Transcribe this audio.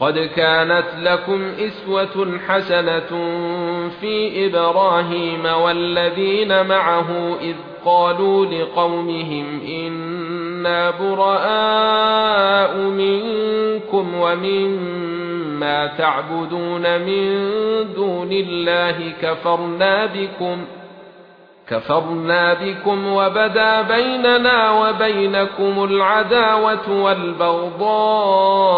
قد كانت لكم اسوه حسنه في إبراهيم والذين معه اذ قالوا لقومهم إنا براء منكم ومما تعبدون من دون الله كفرنا بكم كفرنا بكم وبدا بيننا وبينكم العداوة والبغضاء